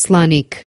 slanik.